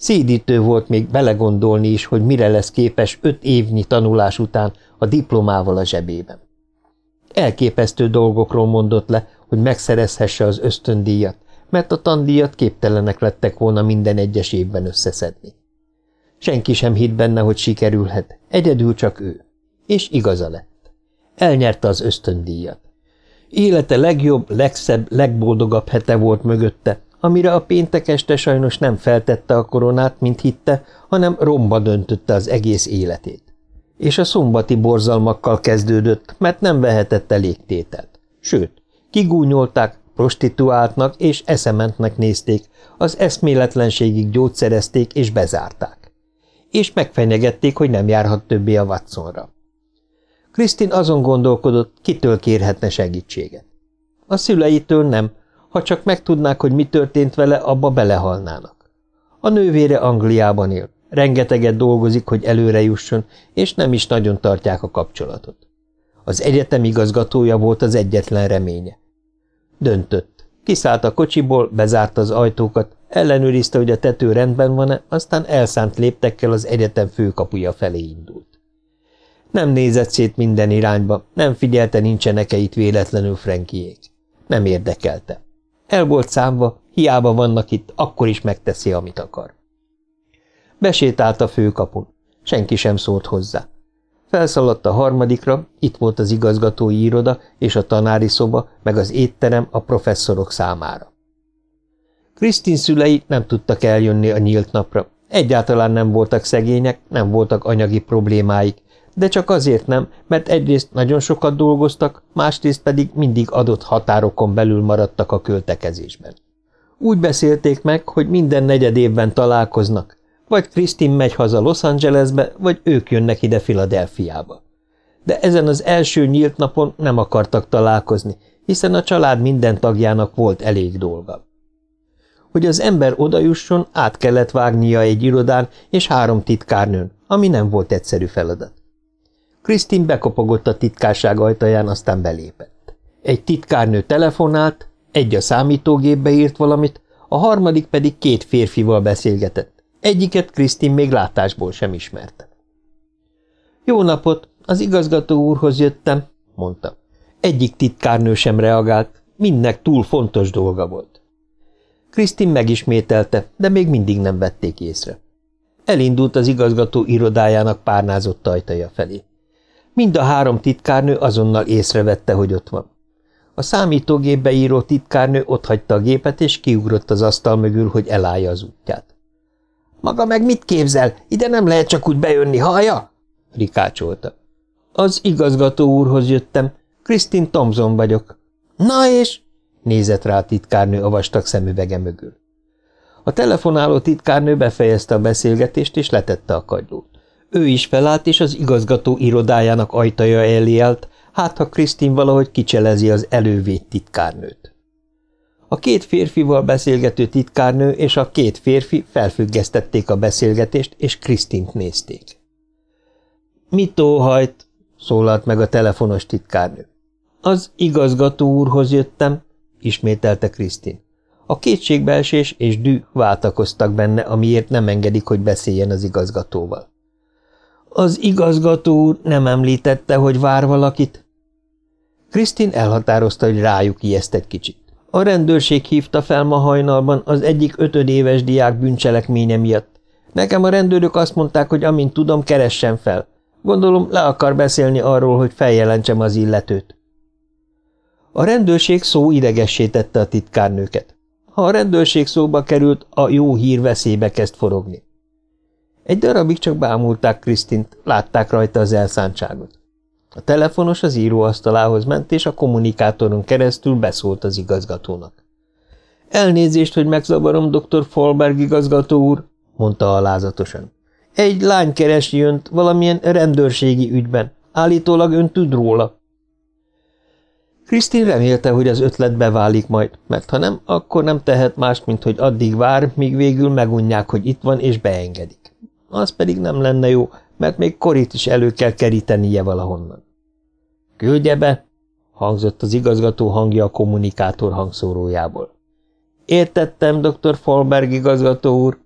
Szédítő volt még belegondolni is, hogy mire lesz képes öt évnyi tanulás után a diplomával a zsebében. Elképesztő dolgokról mondott le, hogy megszerezhesse az ösztöndíjat, mert a tandíjat képtelenek lettek volna minden egyes évben összeszedni. Senki sem hitt benne, hogy sikerülhet, egyedül csak ő. És igaza lett. Elnyerte az ösztöndíjat. Élete legjobb, legszebb, legboldogabb hete volt mögötte, amire a péntek este sajnos nem feltette a koronát, mint hitte, hanem romba döntötte az egész életét. És a szombati borzalmakkal kezdődött, mert nem vehetett elég tételt. Sőt, kigúnyolták, prostituáltnak és eszementnek nézték, az eszméletlenségig gyógyszerezték és bezárták. És megfenyegették, hogy nem járhat többé a Watsonra. Krisztin azon gondolkodott, kitől kérhetne segítséget. A szüleitől nem, ha csak megtudnák, hogy mi történt vele, abba belehalnának. A nővére Angliában él, rengeteget dolgozik, hogy előre jusson, és nem is nagyon tartják a kapcsolatot. Az egyetem igazgatója volt az egyetlen reménye. Döntött. Kiszállt a kocsiból, bezárta az ajtókat, ellenőrizte, hogy a tető rendben van-e, aztán elszánt léptekkel az egyetem főkapuja felé indult. Nem nézett szét minden irányba, nem figyelte, nincsenek-e itt véletlenül Frankiék. Nem érdekelte. El volt számva, hiába vannak itt, akkor is megteszi, amit akar. Besétált a főkapun. Senki sem szólt hozzá. Felszaladt a harmadikra, itt volt az igazgatói iroda és a tanári szoba, meg az étterem a professzorok számára. Krisztin szülei nem tudtak eljönni a nyílt napra. Egyáltalán nem voltak szegények, nem voltak anyagi problémáik, de csak azért nem, mert egyrészt nagyon sokat dolgoztak, másrészt pedig mindig adott határokon belül maradtak a költekezésben. Úgy beszélték meg, hogy minden negyed évben találkoznak, vagy Krisztin megy haza Los Angelesbe, vagy ők jönnek ide Filadelfiába. De ezen az első nyílt napon nem akartak találkozni, hiszen a család minden tagjának volt elég dolga. Hogy az ember odajusson, át kellett vágnia egy irodán és három titkárnőn, ami nem volt egyszerű feladat. Krisztin bekopogott a titkárság ajtaján, aztán belépett. Egy titkárnő telefonált, egy a számítógépbe írt valamit, a harmadik pedig két férfival beszélgetett. Egyiket Krisztin még látásból sem ismerte. Jó napot, az igazgató úrhoz jöttem, mondta. Egyik titkárnő sem reagált, mindnek túl fontos dolga volt. Krisztin megismételte, de még mindig nem vették észre. Elindult az igazgató irodájának párnázott ajtaja felé. Mind a három titkárnő azonnal észrevette, hogy ott van. A számítógépbe író titkárnő otthagyta a gépet, és kiugrott az asztal mögül, hogy elállja az útját. Maga meg mit képzel? Ide nem lehet csak úgy bejönni, hallja? Rikácsolta. Az igazgató úrhoz jöttem. Kristin Thompson vagyok. Na és? Nézett rá a titkárnő a vastag szemüvege mögül. A telefonáló titkárnő befejezte a beszélgetést, és letette a kagylót. Ő is felállt, és az igazgató irodájának ajtaja elé állt, hát ha Krisztin valahogy kicselezi az elővét titkárnőt. A két férfival beszélgető titkárnő és a két férfi felfüggesztették a beszélgetést, és Krisztint nézték. – Mit óhajt? – szólalt meg a telefonos titkárnő. – Az igazgató úrhoz jöttem – ismételte Krisztin. A kétségbeesés és dű váltakoztak benne, amiért nem engedik, hogy beszéljen az igazgatóval. Az igazgató úr nem említette, hogy vár valakit? Krisztin elhatározta, hogy rájuk ijeszt egy kicsit. A rendőrség hívta fel ma hajnalban az egyik ötödéves diák bűncselekménye miatt. Nekem a rendőrök azt mondták, hogy amint tudom, keressen fel. Gondolom, le akar beszélni arról, hogy feljelentsem az illetőt. A rendőrség szó idegessé tette a titkárnőket. Ha a rendőrség szóba került, a jó hír veszélybe kezd forogni. Egy darabig csak bámulták Krisztint, látták rajta az elszántságot. A telefonos az íróasztalához ment, és a kommunikátoron keresztül beszólt az igazgatónak. Elnézést, hogy megzavarom, dr. Folberg igazgató úr, mondta alázatosan. Egy lány keresi önt valamilyen rendőrségi ügyben. Állítólag ön tud róla. Krisztin remélte, hogy az ötlet beválik majd, mert ha nem, akkor nem tehet más, mint hogy addig vár, míg végül megunják, hogy itt van, és beengedik. Az pedig nem lenne jó, mert még Korit is elő kell kerítenie valahonnan. Küldje be, hangzott az igazgató hangja a kommunikátor hangszórójából. Értettem, dr. Folberg igazgató úr.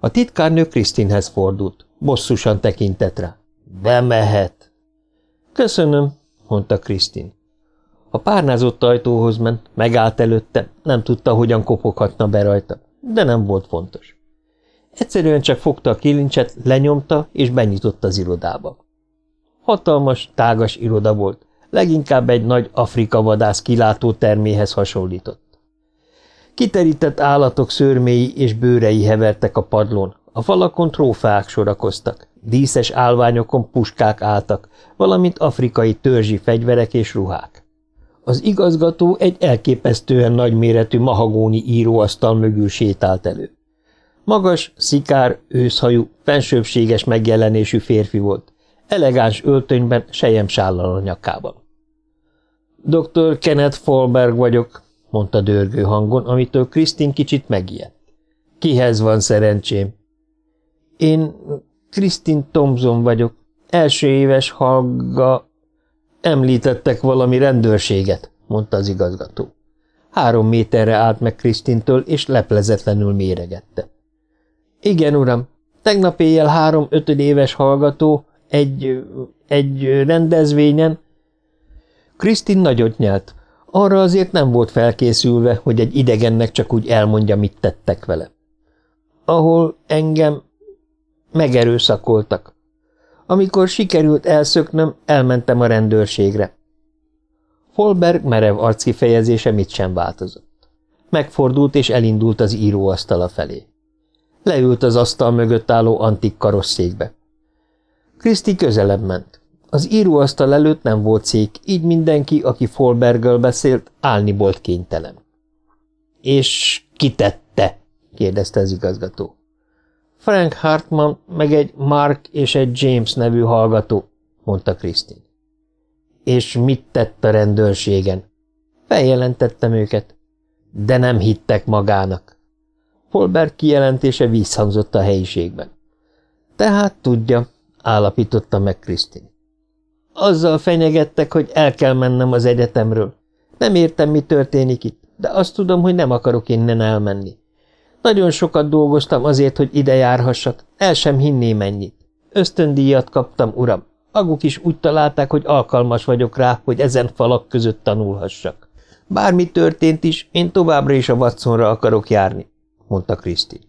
A titkárnő Krisztinhez fordult, bosszusan tekintett rá. Bemehet. Köszönöm, mondta Krisztin. A párnázott ajtóhoz ment, megállt előtte, nem tudta, hogyan kopoghatna be rajta, de nem volt fontos. Egyszerűen csak fogta a kilincset, lenyomta, és benyitott az irodába. Hatalmas, tágas iroda volt, leginkább egy nagy Afrika vadász kilátó terméhez hasonlított. Kiterített állatok szörméi és bőrei hevertek a padlón, a falakon trófeák sorakoztak, díszes állványokon puskák álltak, valamint afrikai törzsi fegyverek és ruhák. Az igazgató egy elképesztően nagyméretű mahagóni íróasztal mögül sétált elő. Magas, szikár, őszhajú, fensőbséges megjelenésű férfi volt, elegáns öltönyben, sejem sállal a nyakában. Dr. Kenneth Folberg vagyok, mondta dörgő hangon, amitől Krisztin kicsit megijedt. Kihez van szerencsém? Én Krisztin Thompson vagyok, első éves hallga... Említettek valami rendőrséget, mondta az igazgató. Három méterre állt meg Krisztintől, és leplezetlenül méregette. Igen, uram, tegnap éjjel három ötödéves hallgató egy, egy rendezvényen. Krisztin nagyot nyelt. Arra azért nem volt felkészülve, hogy egy idegennek csak úgy elmondja, mit tettek vele. Ahol engem megerőszakoltak. Amikor sikerült elszöknöm, elmentem a rendőrségre. Folberg merev arckifejezése mit sem változott. Megfordult és elindult az íróasztala felé. Leült az asztal mögött álló antik karosszékbe. Kriszti közelebb ment. Az íróasztal előtt nem volt szék, így mindenki, aki Folbergöl beszélt, állni volt kénytelen. – És ki tette? – kérdezte az igazgató. – Frank Hartman, meg egy Mark és egy James nevű hallgató – mondta Krisztin. – És mit tett a rendőrségen? – Feljelentettem őket. – De nem hittek magának. Folberg kijelentése visszhangzott a helyiségben. – Tehát tudja – állapította meg Krisztin. Azzal fenyegettek, hogy el kell mennem az egyetemről. Nem értem, mi történik itt, de azt tudom, hogy nem akarok innen elmenni. Nagyon sokat dolgoztam azért, hogy ide járhassak, el sem hinné mennyit. Ösztöndíjat kaptam, uram. Maguk is úgy találták, hogy alkalmas vagyok rá, hogy ezen falak között tanulhassak. Bármi történt is, én továbbra is a Watsonra akarok járni, mondta Krisztin.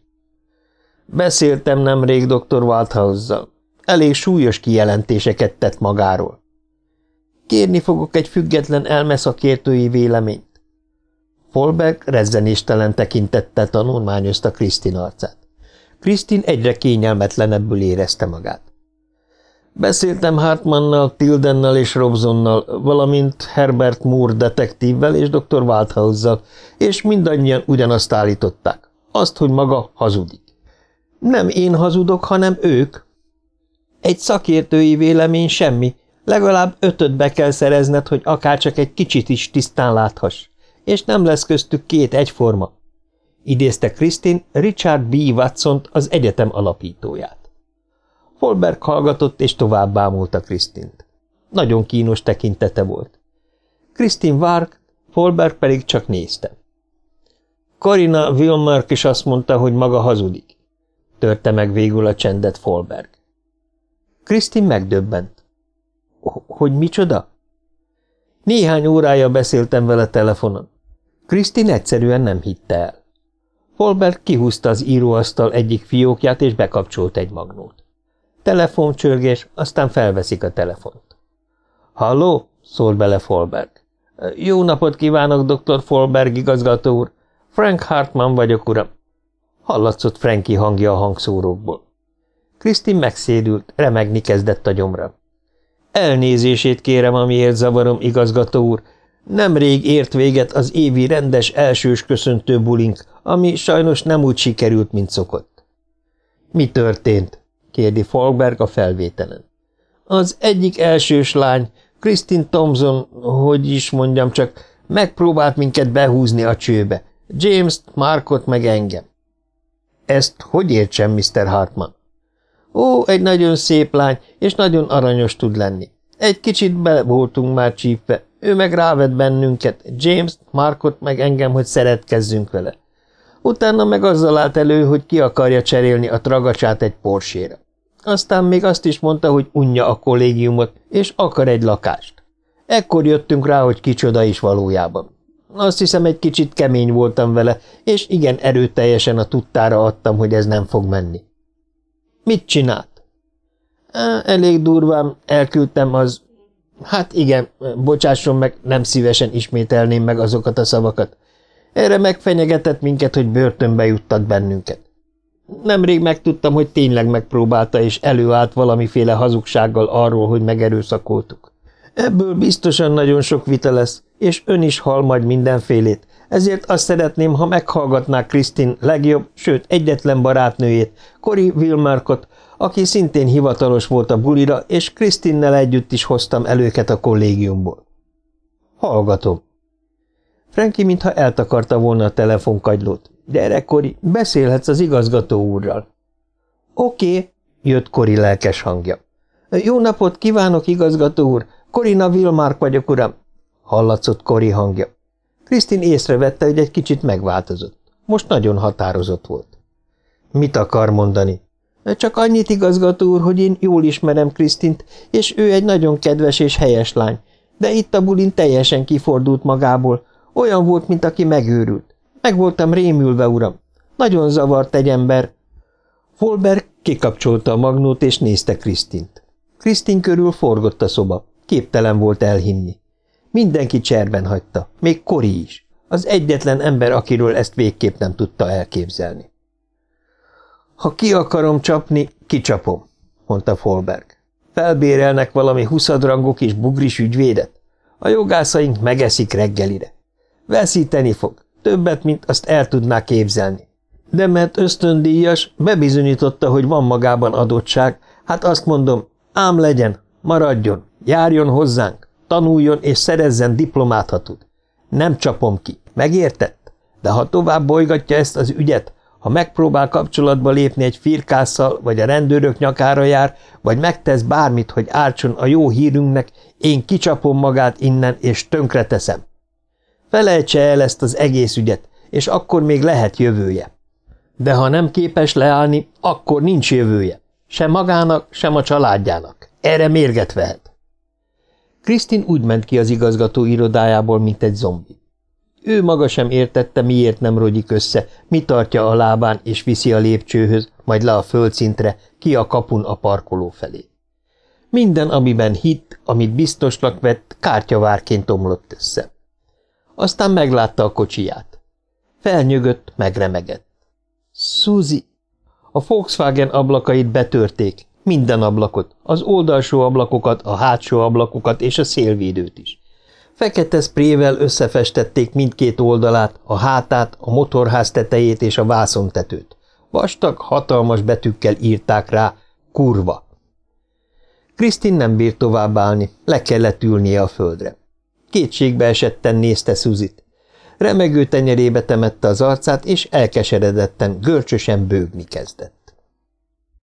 Beszéltem nemrég dr. Walthouse-zal elég súlyos kijelentéseket tett magáról. Kérni fogok egy független elmeszakértői véleményt. Folberg rezzenéstelen tekintettel tanulmányozta Krisztin arcát. Krisztin egyre kényelmetlenebbül érezte magát. Beszéltem Hartmannal, Tildennel és Robsonnal, valamint Herbert Moore detektívvel és dr. Waldhausszal, és mindannyian ugyanazt állították. Azt, hogy maga hazudik. Nem én hazudok, hanem ők, egy szakértői vélemény semmi, legalább ötöt be kell szerezned, hogy akárcsak egy kicsit is tisztán láthass, és nem lesz köztük két egyforma. Idézte Krisztin Richard B. watson az egyetem alapítóját. Folberg hallgatott, és tovább bámulta Krisztint. Nagyon kínos tekintete volt. Krisztin várk, Folberg pedig csak nézte. Karina Wilmark is azt mondta, hogy maga hazudik. Törte meg végül a csendet Folberg. Krisztin megdöbbent. Hogy micsoda? Néhány órája beszéltem vele telefonon. Krisztin egyszerűen nem hitte el. Holbert kihúzta az íróasztal egyik fiókját, és bekapcsolt egy magnót. Telefoncsörgés, aztán felveszik a telefont. Halló? szólt bele Folberg. Jó napot kívánok, dr. Folberg igazgató úr. Frank Hartman vagyok, uram. Hallatszott Franki hangja a hangszórókból. Krisztin megszédült, remegni kezdett a gyomra. Elnézését kérem, amiért zavarom, igazgató úr. Nemrég ért véget az évi rendes elsős köszöntő bulink, ami sajnos nem úgy sikerült, mint szokott. Mi történt? kérdi Falkberg a felvételen. Az egyik elsős lány, Kristin Thompson, hogy is mondjam csak, megpróbált minket behúzni a csőbe. James-t, Markot meg engem. Ezt hogy értsem, Mr. Hartman? Ó, egy nagyon szép lány, és nagyon aranyos tud lenni. Egy kicsit be voltunk már csípve, ő meg rávett bennünket, James, Markot meg engem, hogy szeretkezzünk vele. Utána meg azzal állt elő, hogy ki akarja cserélni a tragacsát egy porséra. Aztán még azt is mondta, hogy unja a kollégiumot, és akar egy lakást. Ekkor jöttünk rá, hogy kicsoda is valójában. Azt hiszem, egy kicsit kemény voltam vele, és igen erőteljesen a tudtára adtam, hogy ez nem fog menni. Mit csinált? Elég durván elküldtem az... Hát igen, bocsásson meg, nem szívesen ismételném meg azokat a szavakat. Erre megfenyegetett minket, hogy börtönbe juttat bennünket. Nemrég megtudtam, hogy tényleg megpróbálta, és előállt valamiféle hazugsággal arról, hogy megerőszakoltuk. Ebből biztosan nagyon sok vita lesz, és ön is hal majd mindenfélét, ezért azt szeretném, ha meghallgatnák Krisztin legjobb, sőt egyetlen barátnőjét, Cory Wilmarkot, aki szintén hivatalos volt a bulira, és Krisztinnel együtt is hoztam előket a kollégiumból. Hallgatom. Franki mintha eltakarta volna a telefonkagylót. Gyere, Kori, beszélhetsz az igazgató úrral. Oké, jött Kori lelkes hangja. Jó napot kívánok, igazgató úr! Korina Vilmark vagyok, uram! Hallatszott Kori hangja. Krisztin észrevette, hogy egy kicsit megváltozott. Most nagyon határozott volt. Mit akar mondani? Csak annyit, igazgató úr, hogy én jól ismerem Krisztint, és ő egy nagyon kedves és helyes lány, de itt a bulin teljesen kifordult magából, olyan volt, mint aki megőrült. Meg voltam rémülve, uram. Nagyon zavart egy ember. Folberg kikapcsolta a magnót, és nézte Krisztint. Krisztin körül forgott a szoba. Képtelen volt elhinni. Mindenki cserben hagyta, még Kori is. Az egyetlen ember, akiről ezt végképp nem tudta elképzelni. Ha ki akarom csapni, kicsapom, mondta Folberg. Felbérelnek valami huszadrangok kis bugris ügyvédet? A jogászaink megeszik reggelire. Veszíteni fog, többet, mint azt el tudná képzelni. De mert ösztöndíjas, bebizonyította, hogy van magában adottság, hát azt mondom, ám legyen, maradjon, járjon hozzánk, tanuljon és szerezzen diplomát, ha tud. Nem csapom ki, megértett? De ha tovább bolygatja ezt az ügyet, ha megpróbál kapcsolatba lépni egy firkásszal, vagy a rendőrök nyakára jár, vagy megtesz bármit, hogy ártson a jó hírünknek, én kicsapom magát innen, és tönkreteszem. Felejtse el ezt az egész ügyet, és akkor még lehet jövője. De ha nem képes leállni, akkor nincs jövője. Sem magának, sem a családjának. Erre mérget vehet. Krisztin úgy ment ki az igazgató irodájából, mint egy zombi. Ő maga sem értette, miért nem rogyik össze, mi tartja a lábán és viszi a lépcsőhöz, majd le a földszintre, ki a kapun a parkoló felé. Minden, amiben hitt, amit biztosnak vett, kártyavárként omlott össze. Aztán meglátta a kocsiját. Felnyögött, megremegett. Suzy! A Volkswagen ablakait betörték, minden ablakot, az oldalsó ablakokat, a hátsó ablakokat és a szélvédőt is. Fekete szprével összefestették mindkét oldalát, a hátát, a motorház tetejét és a vászontetőt. Vastag, hatalmas betűkkel írták rá, kurva. Krisztin nem bírt tovább állni, le kellett ülnie a földre. Kétségbe esetten nézte Szuzit. Remegő tenyerébe temette az arcát, és elkeseredetten, görcsösen bőgni kezdett.